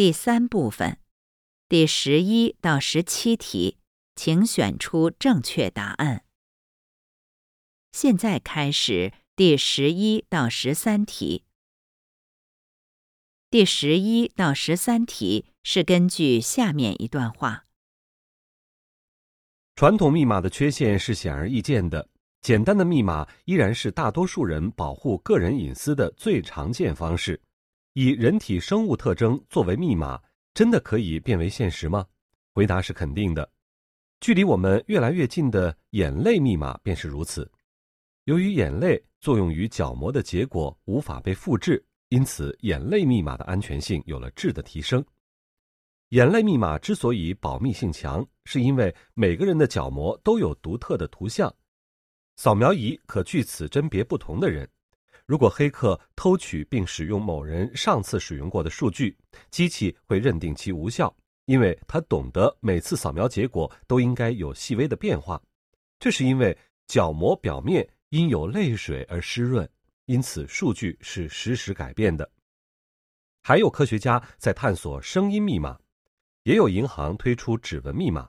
第三部分，第十一到十七题，请选出正确答案。现在开始第十一到十三题。第十一到十三题是根据下面一段话：传统密码的缺陷是显而易见的，简单的密码依然是大多数人保护个人隐私的最常见方式。以人体生物特征作为密码，真的可以变为现实吗？回答是肯定的。距离我们越来越近的眼泪密码便是如此。由于眼泪作用于角膜的结果无法被复制，因此眼泪密码的安全性有了质的提升。眼泪密码之所以保密性强，是因为每个人的角膜都有独特的图像，扫描仪可据此甄别不同的人。如果黑客偷取并使用某人上次使用过的数据，机器会认定其无效，因为它懂得每次扫描结果都应该有细微的变化。这是因为角膜表面因有泪水而湿润，因此数据是实时改变的。还有科学家在探索声音密码，也有银行推出指纹密码。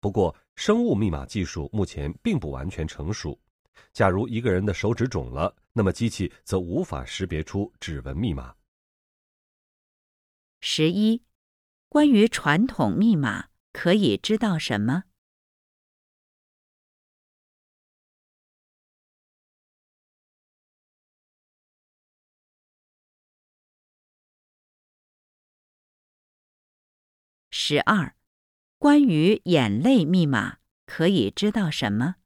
不过，生物密码技术目前并不完全成熟。假如一个人的手指肿了，那么机器则无法识别出指纹密码。十一，关于传统密码可以知道什么？十二，关于眼泪密码可以知道什么？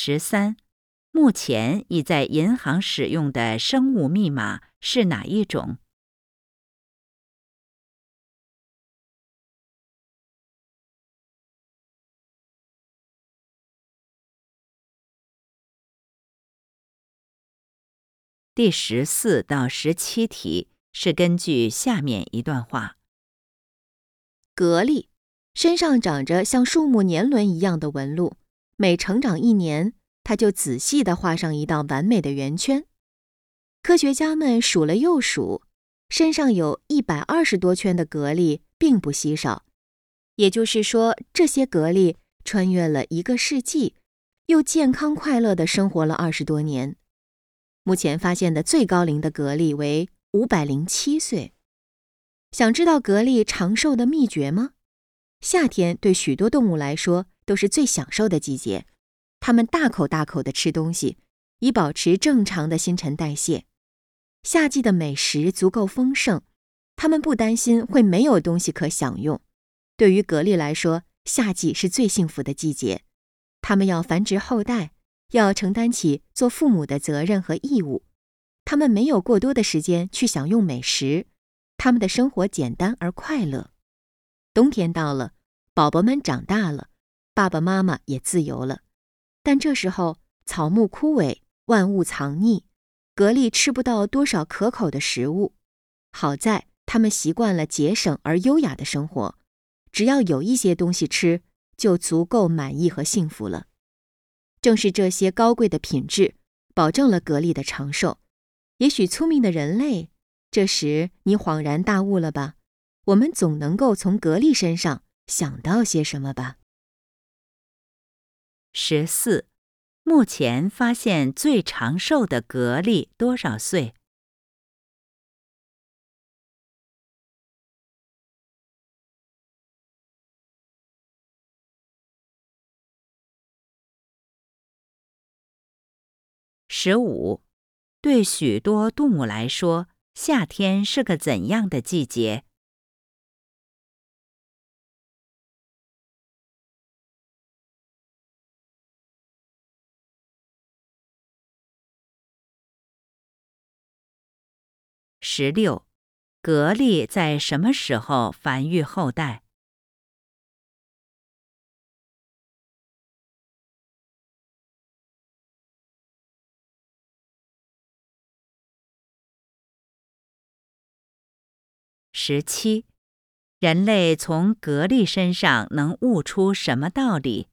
十三，目前已在银行使用的生物密码是哪一种？第十四到十七题是根据下面一段话：格力身上长着像树木年轮一样的纹路。每成长一年，它就仔细地画上一道完美的圆圈。科学家们数了又数，身上有一百二十多圈的蛤蜊并不稀少。也就是说，这些蛤蜊穿越了一个世纪，又健康快乐地生活了二十多年。目前发现的最高龄的蛤蜊为五百零七岁。想知道蛤蜊长寿的秘诀吗？夏天对许多动物来说。都是最享受的季节，它们大口大口的吃东西，以保持正常的新陈代谢。夏季的美食足够丰盛，它们不担心会没有东西可享用。对于格力来说，夏季是最幸福的季节。它们要繁殖后代，要承担起做父母的责任和义务。它们没有过多的时间去享用美食，它们的生活简单而快乐。冬天到了，宝宝们长大了。爸爸妈妈也自由了，但这时候草木枯萎，万物藏匿，格力吃不到多少可口的食物。好在他们习惯了节省而优雅的生活，只要有一些东西吃，就足够满意和幸福了。正是这些高贵的品质，保证了格力的长寿。也许聪明的人类，这时你恍然大悟了吧？我们总能够从格力身上想到些什么吧？十四，目前发现最长寿的蛤蜊多少岁？十五，对许多动物来说，夏天是个怎样的季节？十六，格力在什么时候繁育后代？十七，人类从格力身上能悟出什么道理？